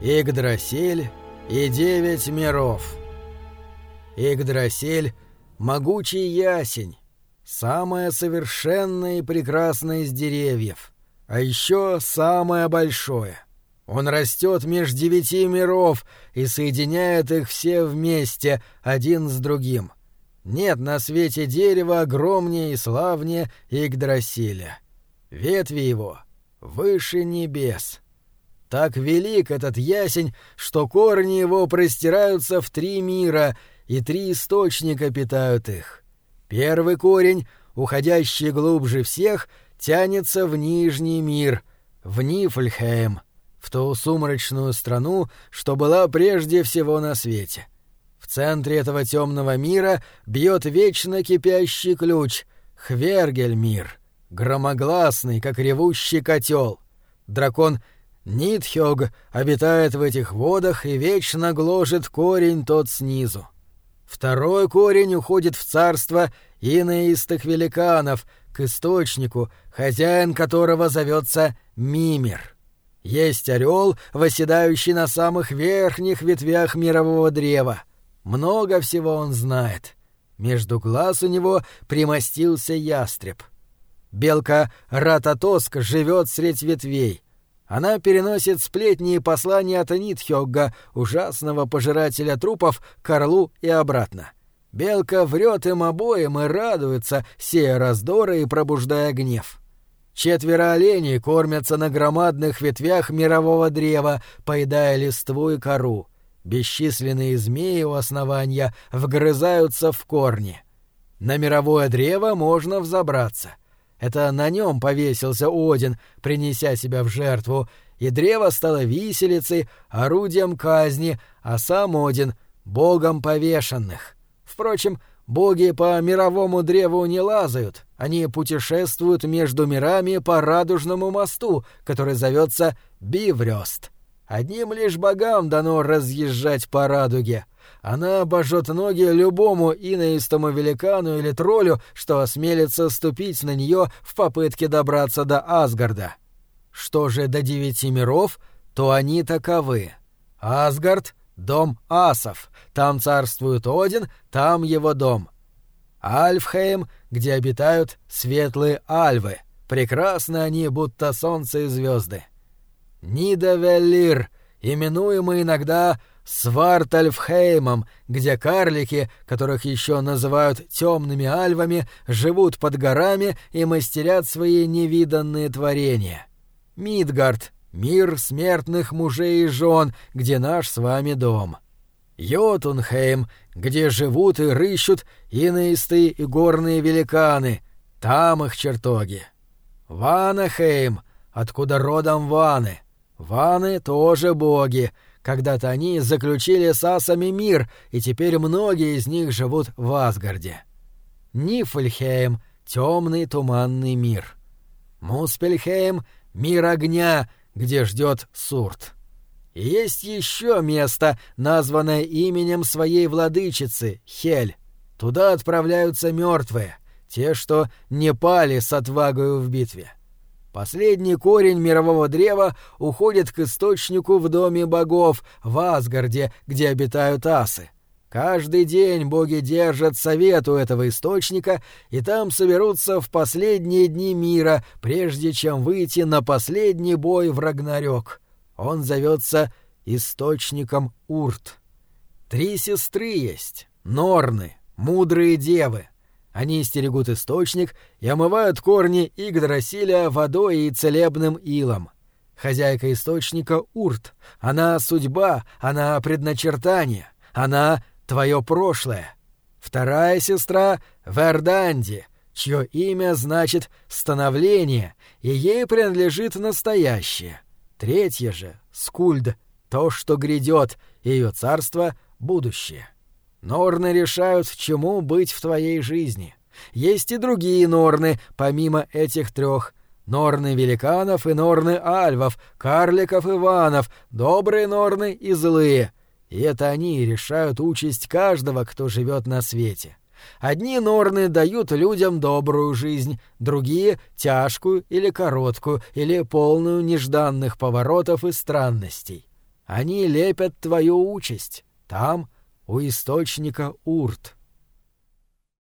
Игдрасиль и девять миров. Игдрасиль — могучий ясень, самое совершенное и прекрасное из деревьев, а еще самое большое. Он растет меж девяти миров и соединяет их все вместе, один с другим. Нет на свете дерева огромнее и славнее Игдрасиля. Ветви его выше небес. Так велик этот ясень, что корни его простираются в три мира, и три источника питают их. Первый корень, уходящий глубже всех, тянется в Нижний мир, в Нифльхейм, в ту сумрачную страну, что была прежде всего на свете. В центре этого темного мира бьет вечно кипящий ключ — Хвергельмир, громогласный, как ревущий котел. Дракон — Нитхёг обитает в этих водах и вечно гложет корень тот снизу. Второй корень уходит в царство иноистых великанов, к источнику, хозяин которого зовется Мимир. Есть орел, восседающий на самых верхних ветвях мирового древа. Много всего он знает. Между глаз у него примостился ястреб. Белка Рататоск живет средь ветвей — она переносит сплетни и послания от Нитхёгга, ужасного пожирателя трупов, к Орлу и обратно. Белка врет им обоим и радуется, сея раздоры и пробуждая гнев. Четверо оленей кормятся на громадных ветвях мирового древа, поедая листву и кору. Бесчисленные змеи у основания вгрызаются в корни. На мировое древо можно взобраться — это на нем повесился Один, принеся себя в жертву, и древо стало виселицей, орудием казни, а сам Один — богом повешенных. Впрочем, боги по мировому древу не лазают, они путешествуют между мирами по радужному мосту, который зовется Биврёст. Одним лишь богам дано разъезжать по радуге — она обожжет ноги любому иноистому великану или троллю, что осмелится ступить на нее в попытке добраться до Асгарда. Что же до девяти миров, то они таковы. Асгард — дом асов, там царствует Один, там его дом. Альфхейм, где обитают светлые альвы, прекрасны они, будто солнце и звезды. Нидавеллир, именуемый иногда Свартальфхеймом, где карлики, которых еще называют темными альвами, живут под горами и мастерят свои невиданные творения. Мидгард — мир смертных мужей и жен, где наш с вами дом. Йотунхейм, где живут и рыщут иноисты и горные великаны, там их чертоги. Ванахейм, откуда родом ваны. Ваны тоже боги — когда-то они заключили с асами мир, и теперь многие из них живут в Асгарде. Нифльхейм — темный туманный мир. Муспельхейм — мир огня, где ждет Сурт. И есть еще место, названное именем своей владычицы — Хель. Туда отправляются мертвые, те, что не пали с отвагою в битве. Последний корень мирового древа уходит к источнику в доме богов, в Асгарде, где обитают асы. Каждый день боги держат совет у этого источника, и там соберутся в последние дни мира, прежде чем выйти на последний бой в Рагнарёк. Он зовется Источником Урт. Три сестры есть — Норны, мудрые девы — они стерегут источник и омывают корни Игдрасиля водой и целебным илом. Хозяйка источника — Урт. Она — судьба, она — предначертание, она — твое прошлое. Вторая сестра — Верданди, чье имя значит «становление», и ей принадлежит настоящее. Третья же — Скульд, то, что грядет, ее царство — будущее. Норны решают, чему быть в твоей жизни. Есть и другие норны, помимо этих трех. Норны великанов и норны альвов, карликов и ванов, добрые норны и злые. И это они решают участь каждого, кто живет на свете. Одни норны дают людям добрую жизнь, другие — тяжкую или короткую, или полную нежданных поворотов и странностей. Они лепят твою участь. Там, у источника Урт.